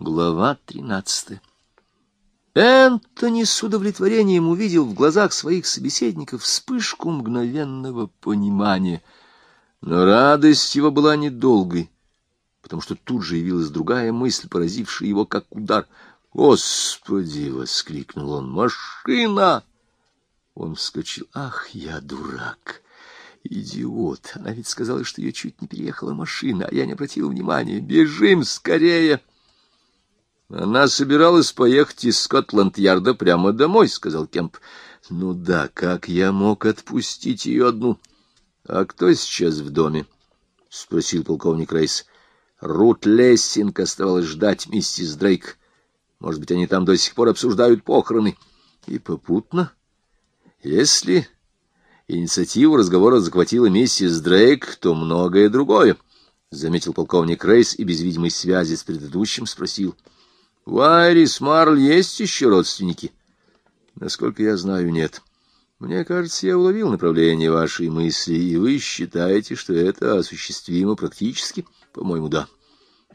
Глава тринадцатая. Энтони с удовлетворением увидел в глазах своих собеседников вспышку мгновенного понимания. Но радость его была недолгой, потому что тут же явилась другая мысль, поразившая его как удар. «Господи!» — воскликнул он. «Машина!» Он вскочил. «Ах, я дурак!» Идиот! Она ведь сказала, что ее чуть не переехала машина, а я не обратил внимания. Бежим скорее! Она собиралась поехать из Скотланд-Ярда прямо домой, — сказал Кемп. Ну да, как я мог отпустить ее одну? А кто сейчас в доме? — спросил полковник Рейс. Рут Лессинг оставалась ждать миссис Дрейк. Может быть, они там до сих пор обсуждают похороны. И попутно, если инициативу разговора захватила миссис Дрейк, то многое другое, — заметил полковник Рейс и без видимой связи с предыдущим спросил. — у Айрис Марль есть еще родственники? Насколько я знаю, нет. Мне кажется, я уловил направление вашей мысли, и вы считаете, что это осуществимо практически? По-моему, да.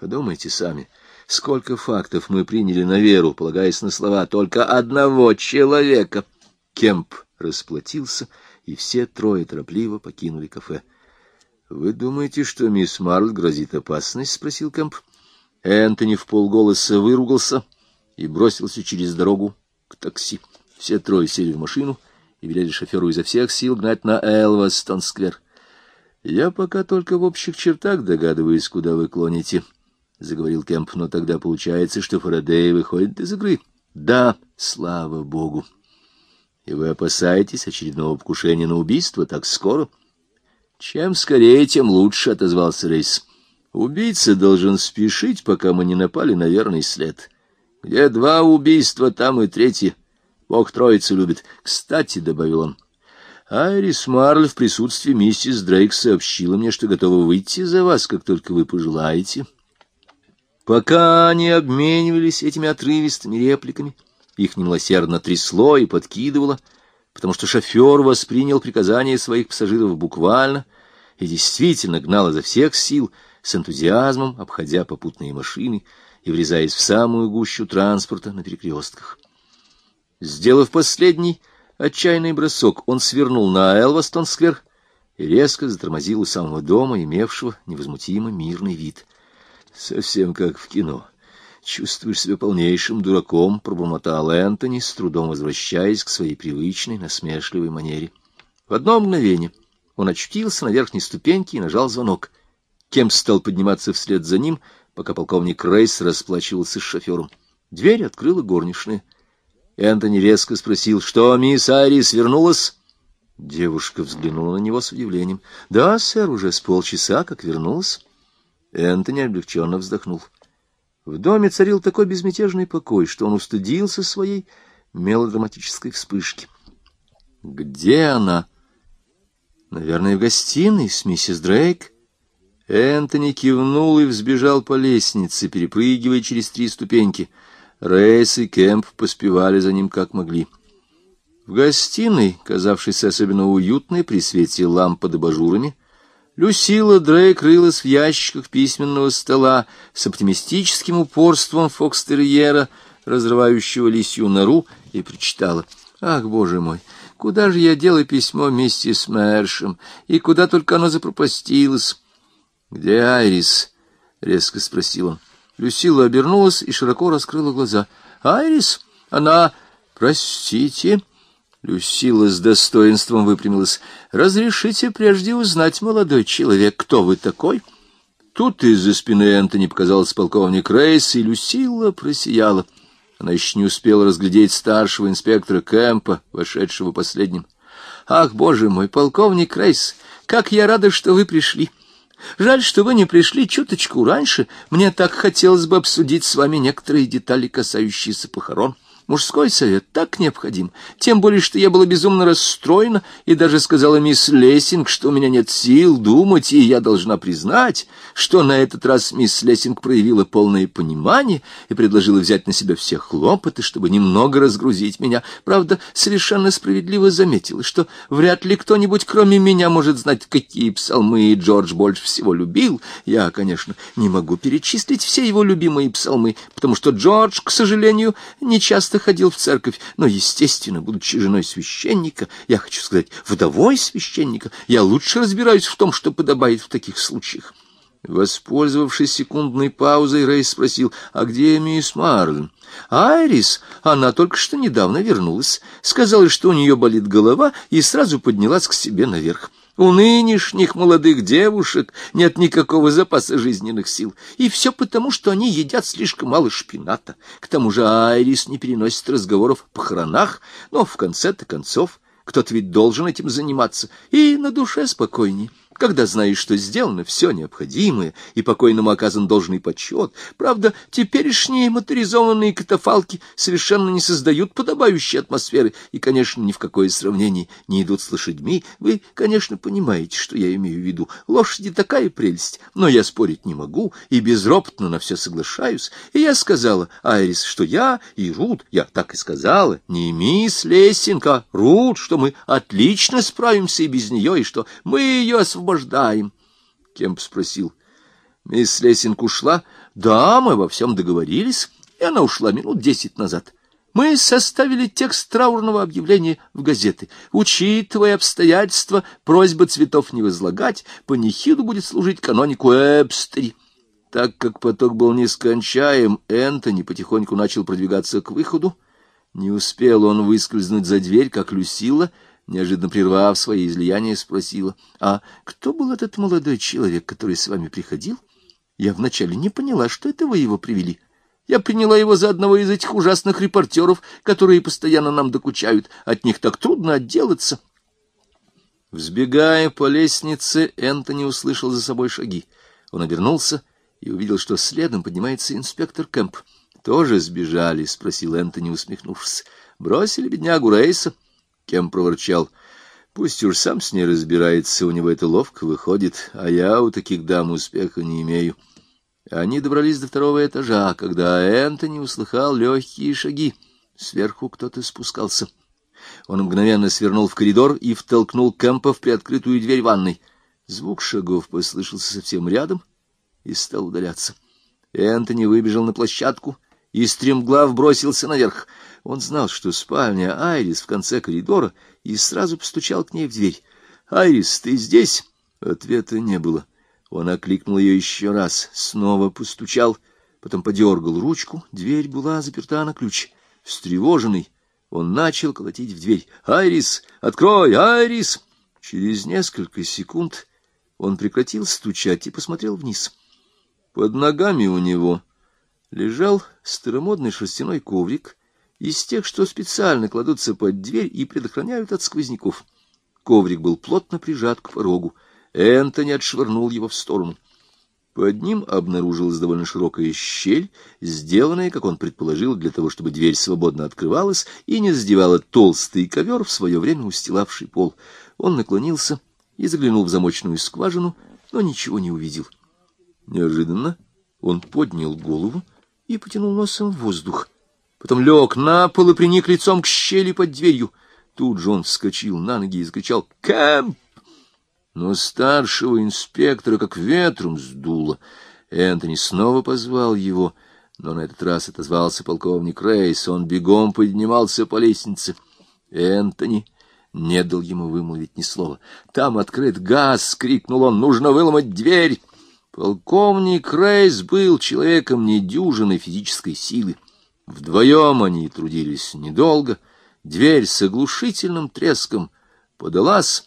Подумайте сами, сколько фактов мы приняли на веру, полагаясь на слова только одного человека. Кемп расплатился, и все трое торопливо покинули кафе. — Вы думаете, что мисс Марль грозит опасность? — спросил Кемп. — Энтони в полголоса выругался и бросился через дорогу к такси. Все трое сели в машину и велели шоферу изо всех сил гнать на Элвастон-сквер. — Я пока только в общих чертах догадываюсь, куда вы клоните, — заговорил Кемп, — но тогда получается, что Фарадей выходит из игры. — Да, слава богу. — И вы опасаетесь очередного покушения на убийство так скоро? — Чем скорее, тем лучше, — отозвался Рейс. — Убийца должен спешить, пока мы не напали на верный след. Где два убийства, там и третье. Бог троицу любит. Кстати, — добавил он, — Айрис Марль в присутствии миссис Дрейк сообщила мне, что готова выйти за вас, как только вы пожелаете. Пока они обменивались этими отрывистыми репликами, их немилосердно трясло и подкидывало, потому что шофер воспринял приказания своих пассажиров буквально и действительно гнал изо всех сил — с энтузиазмом обходя попутные машины и врезаясь в самую гущу транспорта на перекрестках. Сделав последний отчаянный бросок, он свернул на Элвастон-сквер и резко затормозил у самого дома, имевшего невозмутимо мирный вид. Совсем как в кино. Чувствуешь себя полнейшим дураком, пробормотал Энтони, с трудом возвращаясь к своей привычной насмешливой манере. В одно мгновение он очутился на верхней ступеньке и нажал звонок — Кем стал подниматься вслед за ним, пока полковник Рейс расплачивался с шофером. Дверь открыла горничная. Энтони резко спросил, что мисс Айрис вернулась? Девушка взглянула на него с удивлением. — Да, сэр, уже с полчаса, как вернулась. Энтони облегченно вздохнул. В доме царил такой безмятежный покой, что он устыдился своей мелодраматической вспышки. — Где она? — Наверное, в гостиной с миссис Дрейк. Энтони кивнул и взбежал по лестнице, перепрыгивая через три ступеньки. Рейс и Кэмп поспевали за ним как могли. В гостиной, казавшейся особенно уютной при свете ламп под абажурами, Люсила Дрейк рылась в ящиках письменного стола с оптимистическим упорством фокстерьера, разрывающего лисью нору, и прочитала. «Ах, боже мой, куда же я делаю письмо миссис Мэршем, и куда только оно запропастилось!» «Где Айрис?» — резко спросил он. Люсила обернулась и широко раскрыла глаза. «Айрис? Она... Простите...» Люсила с достоинством выпрямилась. «Разрешите прежде узнать, молодой человек, кто вы такой?» Тут из-за спины Энтони показался полковник Рейс, и Люсила просияла. Она еще не успела разглядеть старшего инспектора Кэмпа, вошедшего последним. «Ах, боже мой, полковник Рейс, как я рада, что вы пришли!» Жаль, что вы не пришли чуточку раньше. Мне так хотелось бы обсудить с вами некоторые детали, касающиеся похорон. Мужской совет так необходим, тем более, что я была безумно расстроена и даже сказала мисс Лессинг, что у меня нет сил думать, и я должна признать, что на этот раз мисс Лессинг проявила полное понимание и предложила взять на себя все хлопоты, чтобы немного разгрузить меня. Правда, совершенно справедливо заметила, что вряд ли кто-нибудь, кроме меня, может знать, какие псалмы Джордж больше всего любил. Я, конечно, не могу перечислить все его любимые псалмы, потому что Джордж, к сожалению, не часто часто ходил в церковь, но, естественно, будучи женой священника, я хочу сказать, вдовой священника, я лучше разбираюсь в том, что подобает в таких случаях. Воспользовавшись секундной паузой, Рэй спросил, а где мисс Марлен? Айрис, она только что недавно вернулась, сказала, что у нее болит голова, и сразу поднялась к себе наверх. У нынешних молодых девушек нет никакого запаса жизненных сил, и все потому, что они едят слишком мало шпината. К тому же Айрис не переносит разговоров о похоронах, но в конце-то концов кто-то ведь должен этим заниматься, и на душе спокойней когда знаешь, что сделано все необходимое, и покойному оказан должный почет. Правда, теперешние моторизованные катафалки совершенно не создают подобающей атмосферы и, конечно, ни в какое сравнение не идут с лошадьми. Вы, конечно, понимаете, что я имею в виду. Лошади такая прелесть, но я спорить не могу и безропотно на все соглашаюсь. И я сказала, Айрис, что я и Рут, я так и сказала, не мисс Лессинг, Рут, что мы отлично справимся и без нее, и что мы ее освободим освобождаем. Кемп спросил. Мисс Лессинг ушла? Да, мы во всем договорились, и она ушла минут десять назад. Мы составили текст траурного объявления в газеты. Учитывая обстоятельства, просьба цветов не возлагать, панихиду будет служить канонику Эбстри. Так как поток был нескончаем, Энтони потихоньку начал продвигаться к выходу. Не успел он выскользнуть за дверь, как Люсила — неожиданно прервав свои излияния, спросила, «А кто был этот молодой человек, который с вами приходил? Я вначале не поняла, что это вы его привели. Я приняла его за одного из этих ужасных репортеров, которые постоянно нам докучают. От них так трудно отделаться». Взбегая по лестнице, Энтони услышал за собой шаги. Он обернулся и увидел, что следом поднимается инспектор Кэмп. «Тоже сбежали?» — спросил Энтони, усмехнувшись. «Бросили беднягу Рейса?» Кем проворчал. Пусть уж сам с ней разбирается, у него это ловко выходит, а я у таких дам успеха не имею. Они добрались до второго этажа, когда Энтони услыхал легкие шаги. Сверху кто-то спускался. Он мгновенно свернул в коридор и втолкнул Кэмпа в приоткрытую дверь ванной. Звук шагов послышался совсем рядом и стал удаляться. Энтони выбежал на площадку и стремглав бросился наверх. Он знал, что спальня Айрис в конце коридора, и сразу постучал к ней в дверь. «Айрис, ты здесь?» Ответа не было. Он окликнул ее еще раз, снова постучал, потом подергал ручку, дверь была заперта на ключ. Встревоженный, он начал колотить в дверь. «Айрис, открой, Айрис!» Через несколько секунд он прекратил стучать и посмотрел вниз. Под ногами у него лежал старомодный шерстяной коврик, из тех, что специально кладутся под дверь и предохраняют от сквозняков. Коврик был плотно прижат к порогу. Энтони отшвырнул его в сторону. Под ним обнаружилась довольно широкая щель, сделанная, как он предположил, для того, чтобы дверь свободно открывалась и не задевала толстый ковер, в свое время устилавший пол. Он наклонился и заглянул в замочную скважину, но ничего не увидел. Неожиданно он поднял голову и потянул носом в воздух потом лег на пол и приник лицом к щели под дверью. Тут же он вскочил на ноги и закричал «Кэмп!». Но старшего инспектора как ветром сдуло. Энтони снова позвал его, но на этот раз отозвался полковник Рейс. Он бегом поднимался по лестнице. Энтони не дал ему вымолвить ни слова. «Там открыт газ!» — крикнул он. «Нужно выломать дверь!» Полковник Рейс был человеком недюжинной физической силы. Вдвоем они трудились недолго. Дверь с оглушительным треском подалась.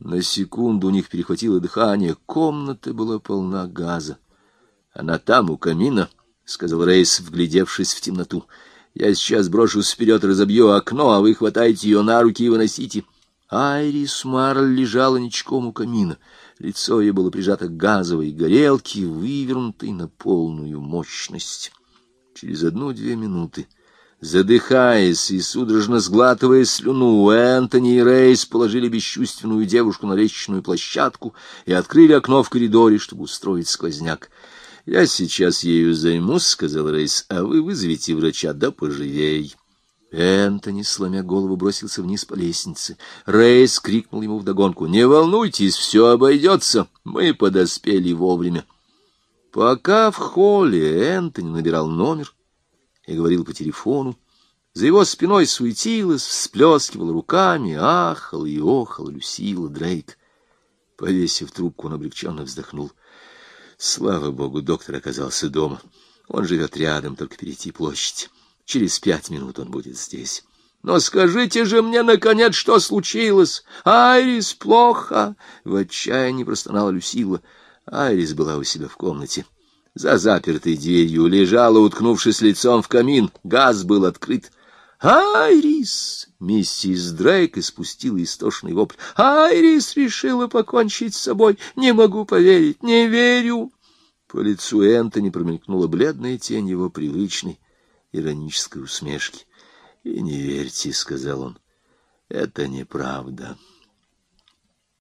На секунду у них перехватило дыхание. Комната была полна газа. — Она там, у камина, — сказал Рейс, вглядевшись в темноту. — Я сейчас брошусь вперед разобью окно, а вы хватаете ее на руки и выносите. Айрис Марль лежала ничком у камина. Лицо ее было прижато к газовой горелке, вывернутой на полную мощность. Через одну-две минуты Задыхаясь и судорожно сглатывая слюну, Энтони и Рейс положили бесчувственную девушку на лестничную площадку и открыли окно в коридоре, чтобы устроить сквозняк. — Я сейчас ею займусь, — сказал Рейс, — а вы вызовите врача, да поживей. Энтони, сломя голову, бросился вниз по лестнице. Рейс крикнул ему вдогонку. — Не волнуйтесь, все обойдется. Мы подоспели вовремя. Пока в холле Энтони набирал номер и говорил по телефону, за его спиной суетилась, всплескивала руками, ахала и охала Люсила Дрейк. Повесив трубку, он облегченно вздохнул. Слава богу, доктор оказался дома. Он живет рядом, только перейти площадь. Через пять минут он будет здесь. Но скажите же мне, наконец, что случилось? Айрис плохо! В отчаянии простонала Люсила. Айрис была у себя в комнате. За запертой дверью лежала, уткнувшись лицом в камин. Газ был открыт. «Айрис!» — миссис Дрейк испустила истошный вопль. «Айрис решила покончить с собой. Не могу поверить, не верю!» По лицу Энтони промелькнула бледная тень его привычной иронической усмешки. — И не верьте, — сказал он, — это неправда. —